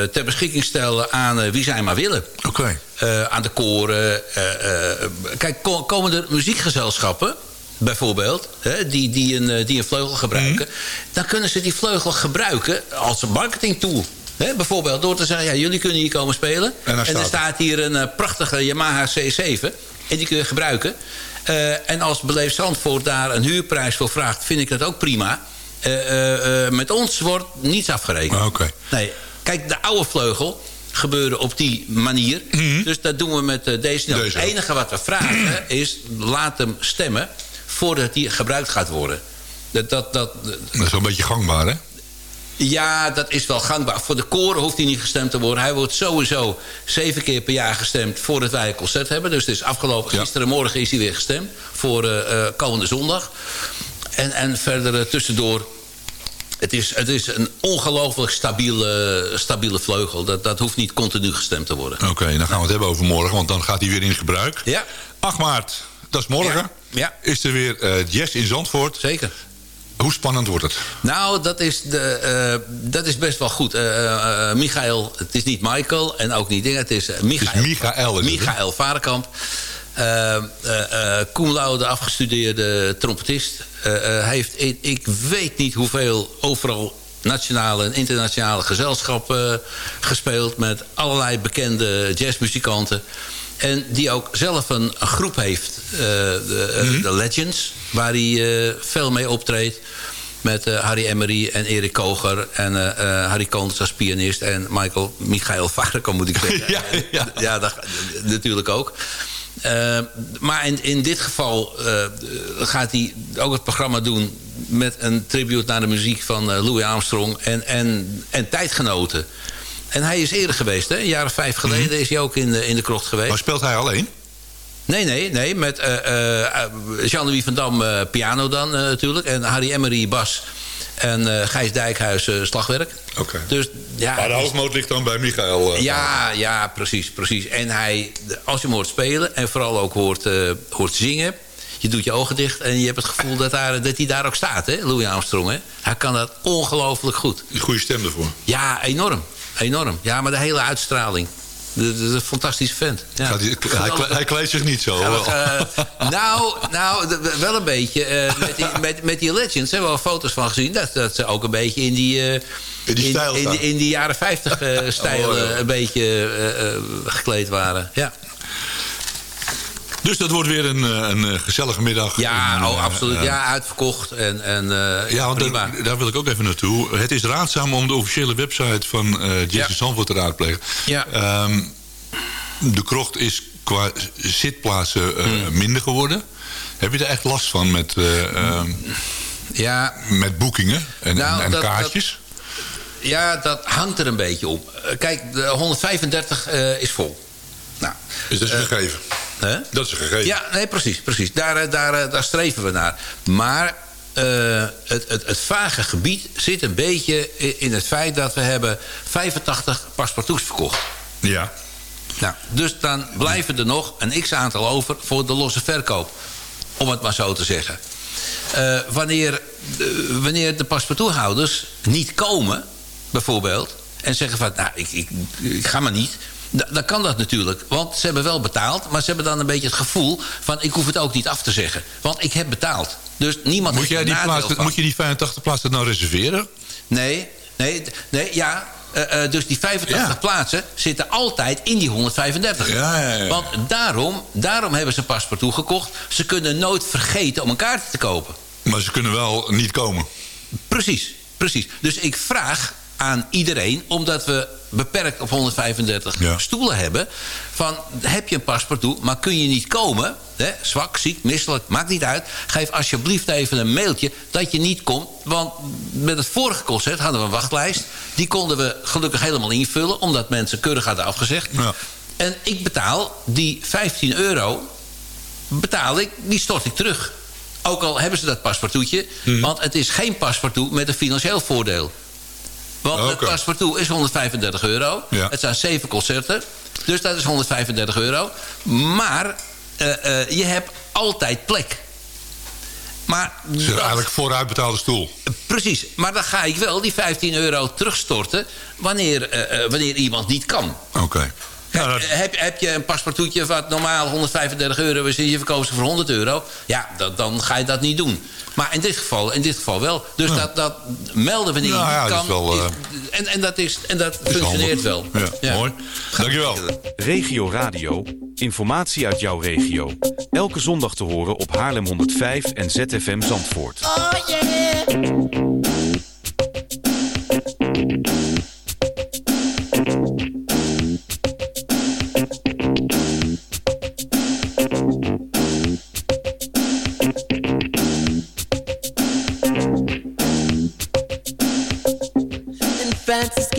eh, ter beschikking stellen aan eh, wie zij maar willen. Oké. Eh, aan de koren. eh, eh, kijk, ko- komen er muziekgezelschappen bijvoorbeeld, hè, die, die, een, eh, die een vleugel gebruiken... dan kunnen ze die vleugel gebruiken als een marketingtool. Hè, bijvoorbeeld door te zeggen, ja, jullie kunnen hier komen spelen. En daar er staat staat hier een eh, prachtige Yamaha C7. En die kun je gebruiken. Eh, en als Beleef Zandvoort daar een huurprijs voor vraagt... vind ik dat ook prima. Eh, met ons wordt niets afgerekend. Oké. Nee, kijk, de oude vleugel gebeurde op die manier. Dus dat doen we met deze. Mhm. Het enige wat we vragen is... laat hem stemmen voordat hij gebruikt gaat worden. Dat, dat, dat, Dat is wel een beetje gangbaar, hè? Ja, dat is wel gangbaar. Voor de koren hoeft hij niet gestemd te worden. Hij wordt sowieso zeven keer per jaar gestemd voordat wij een concert hebben. Dus het is afgelopen. Gisteren en morgen is hij weer gestemd. Voor eh, eh, komende zondag. En, en verder eh, tussendoor. Het is, het is een ongelooflijk stabiele, stabiele vleugel. Dat, dat hoeft niet continu gestemd te worden. Oké, dan gaan we het hebben over morgen, want dan gaat hij weer in gebruik. Ja. 8 maart, dat is morgen. Ja. Is er weer jazz in Zandvoort. Zeker. Hoe spannend wordt het? Nou, dat is, de, eh, dat is best wel goed. Eh, eh, Michael, het is niet Michael en ook niet Ding. Het is Michael. Is het, hè? Michael Varenkamp. Laude afgestudeerde trompetist. Hij heeft, ik weet niet hoeveel overal nationale en internationale gezelschappen gespeeld... met allerlei bekende jazzmuzikanten. En die ook zelf een, groep heeft, eh, de, eh, de Legends... waar hij eh, veel mee optreedt. Met eh, Harry Emery en Erik Koger en Harry Koontz als pianist... en Michael, Michael Varenkamp moet ik zeggen. Ja, ja. ja dat, natuurlijk ook. Maar in, in dit geval gaat hij ook het programma doen... met een tribute naar de muziek van Louis Armstrong en, en, en tijdgenoten. En hij is eerder geweest, hè? een jaar of vijf geleden is hij ook in de, in de krocht geweest. Maar speelt hij alleen? Nee, nee, nee. Met eh, Jean-Louis van Dam eh, piano dan natuurlijk. En Harry Emery bas. En Gijs Dijkhuis slagwerk. Oké. Dus ja, Maar de hoofdmoot ligt dan bij Michael. ja, ja, precies, precies. En hij, als je hem hoort spelen en vooral ook hoort, hoort zingen... je doet je ogen dicht en je hebt het gevoel dat, daar, dat hij daar ook staat, hè, Louis Armstrong. Hè? Hij kan dat ongelooflijk goed. Een goede stem ervoor. Ja, enorm. Enorm. Ja, maar de hele uitstraling. De, de, de fantastische vent. Ja. Gaat hij, hij, kle- hij kleedt zich niet zo. Ja, eh, nou, nou, wel een beetje. eh, met, die, met, met die Legends hebben we wel foto's van gezien. Dat, dat ze ook een beetje in die, eh, In die in, staan. in die jaren 50 eh, stijl Oh, ja. een beetje gekleed waren. Ja, Dus dat wordt weer een, eh, een eh, gezellige middag. ja En, oh, eh, absoluut. ja, uitverkocht. En, en, Ja, want daar, daar wil ik ook even naartoe. Het is raadzaam om de officiële website van eh Jesse. Zandvoort te raadplegen. Ja. Ehm, de krocht is qua zitplaatsen Hmm. minder geworden. Heb je er echt last van met, eh, ehm, ja, met boekingen en, Nou, en, en dat- kaartjes? ja, dat hangt er een beetje op. Eh, kijk, de 135 eh, is vol. Nou, Dus dat is gegeven. Hè? Dat is een gegeven. Ja, nee, precies. precies. Daar, eh, daar, eh, daar streven we naar. Maar eh, het, het, het vage gebied zit een beetje in het feit... dat we hebben 85 paspartouts verkocht. Ja. Nou, dus dan blijven er nog een x-aantal over voor de losse verkoop. Om het maar zo te zeggen. Wanneer, wanneer de paspartouthouders niet komen, bijvoorbeeld... en zeggen van, nou, ik, ik, ik ga maar niet... da- Dan kan dat natuurlijk, want ze hebben wel betaald... maar ze hebben dan een beetje het gevoel van... ik hoef het ook niet af te zeggen, want ik heb betaald. Dus niemand Moet, heeft jij die van. moet je die 85 plaatsen nou reserveren? Nee, nee, nee ja. eh, eh, dus die 85 Ja. plaatsen zitten altijd in die 135. Ja, ja, ja. Want daarom, daarom hebben ze paspartout gekocht. Ze kunnen nooit vergeten om een kaart te kopen. Maar ze kunnen wel niet komen. Precies, precies. Dus ik vraag aan iedereen... omdat we beperkt op 135 stoelen hebben... van heb je een paspartout, maar kun je niet komen... Hè, zwak, ziek, misselijk, maakt niet uit... geef alsjeblieft even een mailtje dat je niet komt... want met het vorige concert hadden we een wachtlijst... die konden we gelukkig helemaal invullen... omdat mensen keurig hadden afgezegd. Ja. En ik betaal die 15 euro... betaal ik, die stort ik terug. Ook al hebben ze dat paspartoutje. Want het is geen paspartout met een financieel voordeel. Want het paspartout is 135 euro. Ja. Het zijn zeven concerten. Dus dat is 135 euro. Maar eh, eh, je hebt altijd plek. Maar Dus dat- eigenlijk vooruitbetaalde stoel. Precies, maar dan ga ik wel die 15 euro terugstorten... wanneer, eh, wanneer iemand niet kan. Oké. Eh, heb, heb je een paspartoutje wat normaal 135 euro is... en je verkoopt ze voor 100 euro... ja, dan, dan ga je dat niet doen. Maar in dit geval, in dit geval wel. Dus dat, dat melden wanneer je Ja, ja, niet dat kan... is wel, eh, is- en, en dat, is, en dat Is functioneert handig. wel. Ja, mooi. Dankjewel. Regio Radio. Informatie uit jouw regio. Elke zondag te horen op Haarlem 105 en ZFM Zandvoort. Oh yeah.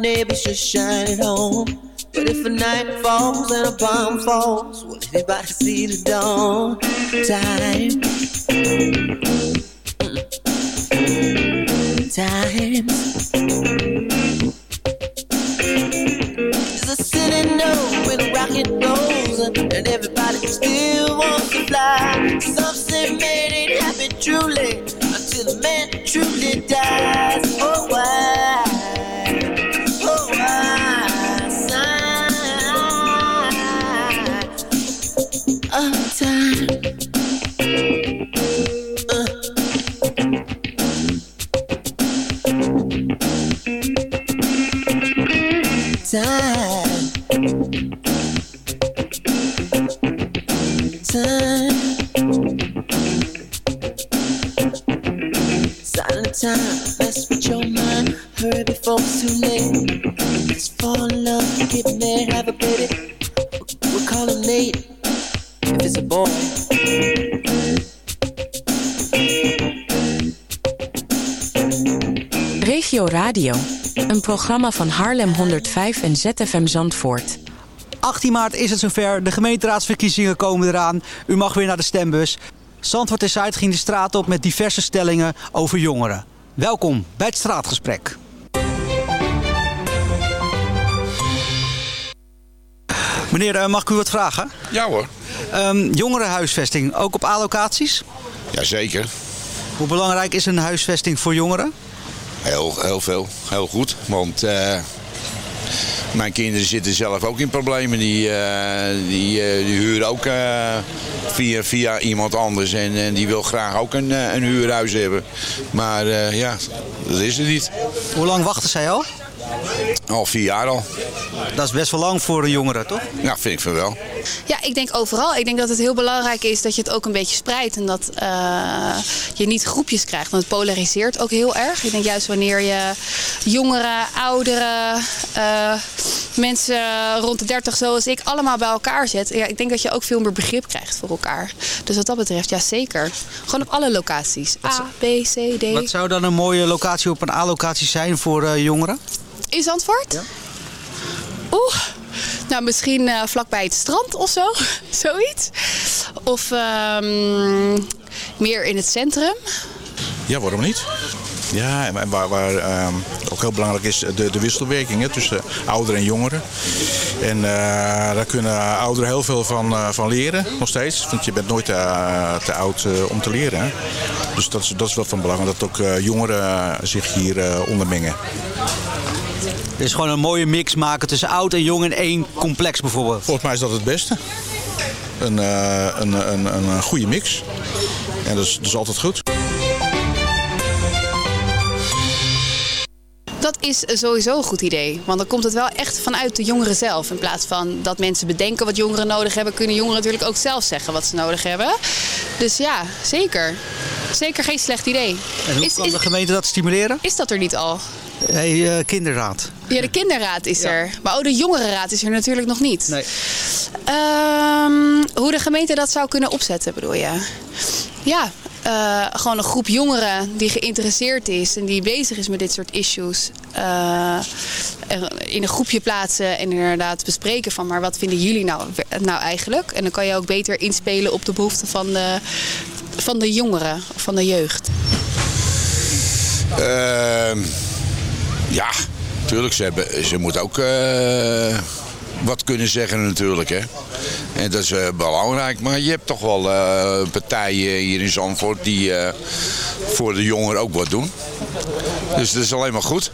Neighbors just shine it home. But if a night falls and a bomb falls, will anybody see the dawn? Time. Love, get married, have a baby. We'll call him Nate. If it's a boy. Regio Radio, een programma van Haarlem 105 en ZFM Zandvoort. 18 maart is het zover. De gemeenteraadsverkiezingen komen eraan. U mag weer naar de stembus. Zandvoort is uit ging de straat op met diverse stellingen over jongeren. Welkom bij het straatgesprek. Meneer, eh, mag ik u wat vragen? Ja hoor. Ehm, jongerenhuisvesting, ook op A-locaties? Jazeker. Hoe belangrijk is een huisvesting voor jongeren? Heel, heel veel. Heel goed. Want eh, mijn kinderen zitten zelf ook in problemen. Die, eh, die, die huren ook via, via iemand anders. En, en die wil graag ook een, een huurhuis hebben. Maar ja, dat is er niet. Hoe lang wachten zij al? Al vier jaar al. Dat is best wel lang voor een jongere, toch? Ja, vind ik van wel. Ja, ik denk overal. Ik denk dat het heel belangrijk is dat je het ook een beetje spreidt. En dat eh, je niet groepjes krijgt. Want het polariseert ook heel erg. Ik denk juist wanneer je jongeren, ouderen, eh, mensen rond de 30 zoals ik allemaal bij elkaar zet. Ja, ik denk dat je ook veel meer begrip krijgt voor elkaar. Dus wat dat betreft, ja zeker. Gewoon op alle locaties. A, B, C, D. Wat zou dan een mooie locatie op een A-locatie zijn voor eh, jongeren? In Zandvoort? Oeh, nou misschien eh, vlakbij het strand of zo. Zoiets. Of ehm, meer in het centrum. Ja, waarom niet? Ja, en waar, waar ehm, ook heel belangrijk is de, de wisselwerking hè, tussen ouderen en jongeren. En eh, daar kunnen ouderen heel veel van, eh, van leren, nog steeds. Want je bent nooit eh, te oud eh, om te leren. Hè. Dus dat is, dat is wel van belang, dat ook eh, jongeren zich hier eh, ondermengen. Dus gewoon een mooie mix maken tussen oud en jong in één complex bijvoorbeeld. Volgens mij is dat het beste. Een, eh, een, een, een, een goede mix. En dat is, dat is altijd goed. Dat is sowieso een goed idee. Want dan komt het wel echt vanuit de jongeren zelf. In plaats van dat mensen bedenken wat jongeren nodig hebben, kunnen jongeren natuurlijk ook zelf zeggen wat ze nodig hebben. Dus ja, zeker. Zeker geen slecht idee. En hoe kan de gemeente dat stimuleren? Is dat er niet al? Hey, eh, kinderraad. Ja, de kinderraad is er. Maar oh, de jongerenraad is er natuurlijk nog niet. Nee. Ehm, hoe de gemeente dat zou kunnen opzetten, bedoel je? Ja, eh, gewoon een groep jongeren die geïnteresseerd is en die bezig is met dit soort issues. eh, in een groepje plaatsen en inderdaad bespreken van, maar wat vinden jullie nou, nou eigenlijk? En dan kan je ook beter inspelen op de behoeften van de, van de jongeren, of van de jeugd. Ehm, ja, natuurlijk. Ze, hebben, ze moet ook eh, wat kunnen zeggen natuurlijk. Hè. En dat is eh, belangrijk. Maar je hebt toch wel eh, partijen hier in Zandvoort die eh, voor de jongeren ook wat doen. Dus dat is alleen maar goed.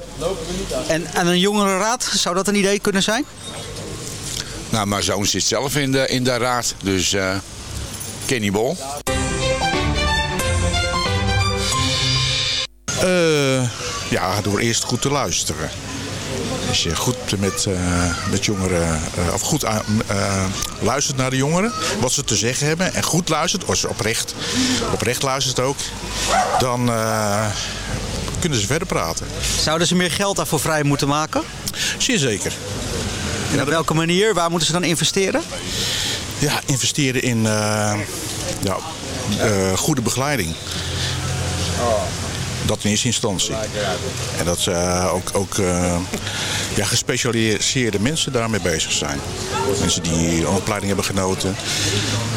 En, en een jongerenraad, zou dat een idee kunnen zijn? Nou, mijn zoon zit zelf in de, in de raad. Dus eh, Kenny Bol. Eh, ja, door eerst goed te luisteren. Als je goed met, eh, met jongeren, eh, of goed aan- eh, luistert naar de jongeren, wat ze te zeggen hebben, en goed luistert, als ze oprecht, oprecht luistert ook, dan eh, kunnen ze verder praten. Zouden ze meer geld daarvoor vrij moeten maken? Zeer zeker. En op welke manier? Waar moeten ze dan investeren? Ja, investeren in eh, ja, eh, goede begeleiding. Dat in eerste instantie. En dat eh, ook, ook eh, ja, gespecialiseerde mensen daarmee bezig zijn. Mensen die een opleiding hebben genoten.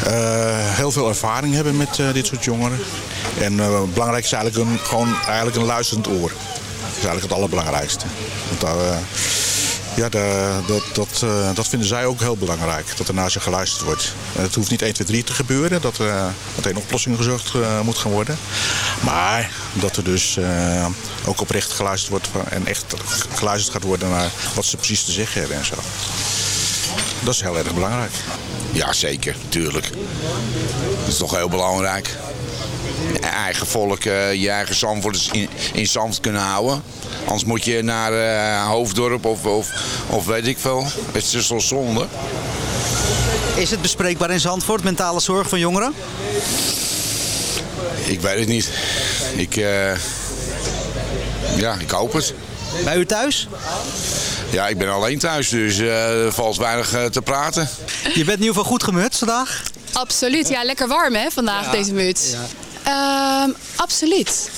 eh, heel veel ervaring hebben met dit soort jongeren. En belangrijk is eigenlijk een, gewoon eigenlijk een luisterend oor. Dat is eigenlijk het allerbelangrijkste. Want daar, ja, da- dat, dat, eh, dat vinden zij ook heel belangrijk, dat er naar ze geluisterd wordt. Het hoeft niet 1, 2, 3 te gebeuren, dat er meteen oplossingen gezocht eh, moet gaan worden. Maar dat er dus eh, ook oprecht geluisterd wordt en echt geluisterd gaat worden naar wat ze precies te zeggen hebben en zo. Dat is heel erg belangrijk. Ja, zeker, tuurlijk. Dat is toch heel belangrijk. Je eigen volk, eh, je eigen Zandvoort in, in Zand kunnen houden. Anders moet je naar eh, Hoofddorp of, of, of weet ik veel. Het is wel zonde. Is het bespreekbaar in Zandvoort, mentale zorg van jongeren? Ik weet het niet. Ik, eh, ja, ik hoop het. Bij u thuis? Ja, ik ben alleen thuis, dus eh, er valt weinig eh, te praten. Je bent in ieder geval goed gemutst vandaag. Absoluut, ja, lekker warm hè, vandaag deze muts. Ehm, absoluut.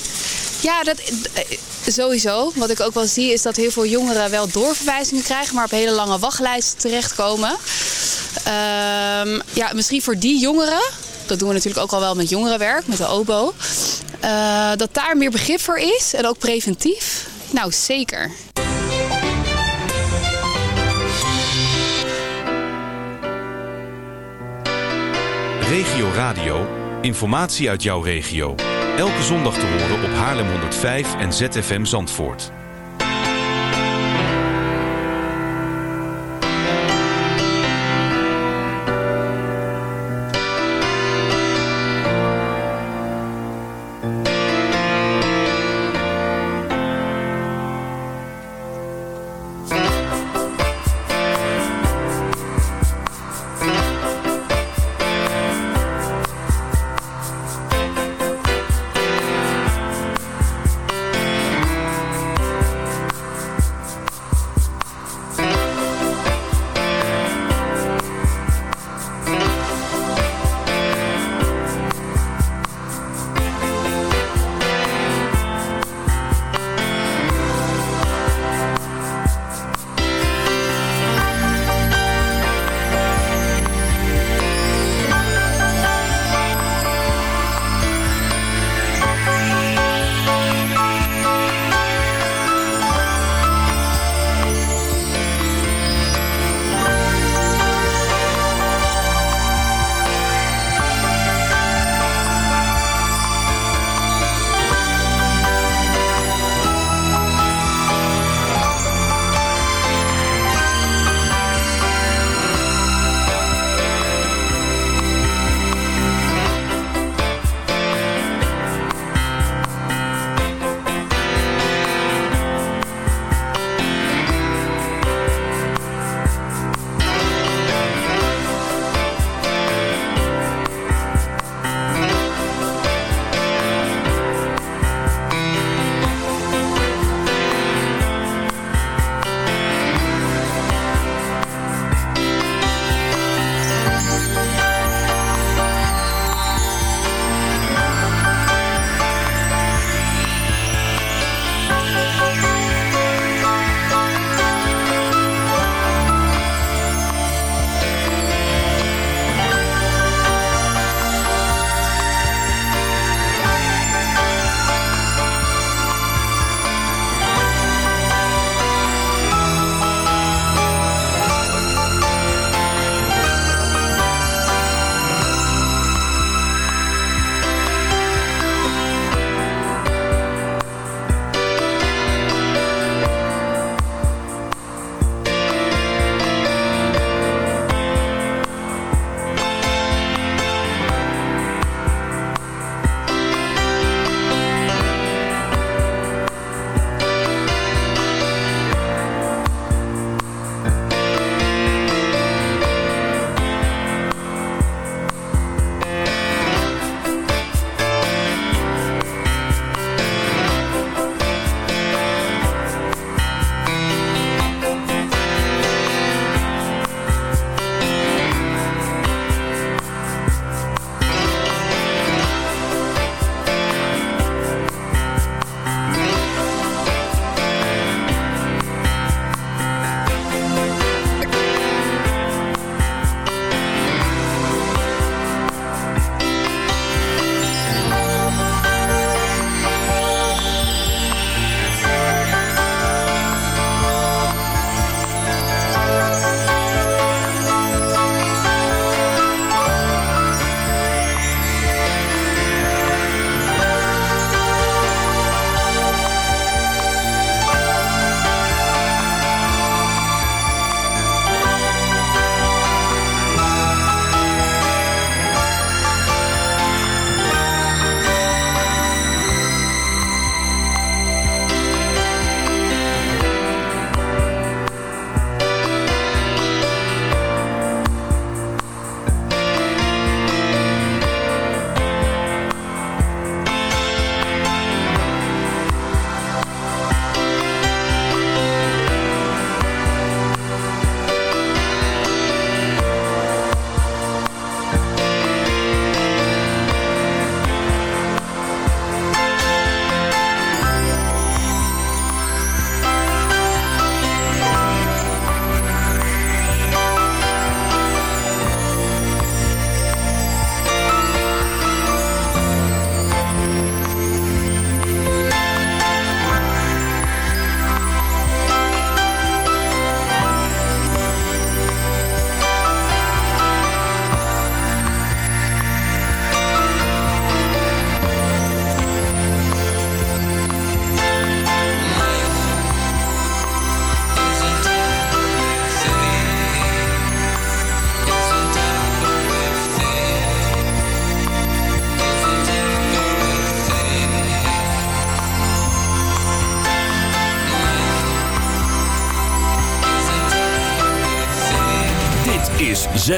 Ja, dat, eh, sowieso. Wat ik ook wel zie is dat heel veel jongeren wel doorverwijzingen krijgen, maar op hele lange wachtlijsten terechtkomen. Ehm, ja, misschien voor die jongeren, dat doen we natuurlijk ook al wel met jongerenwerk, met de OBO, eh, dat daar meer begrip voor is en ook preventief. Nou, zeker. Regio Radio, informatie uit jouw regio. Elke zondag te horen op Haarlem 105 en ZFM Zandvoort.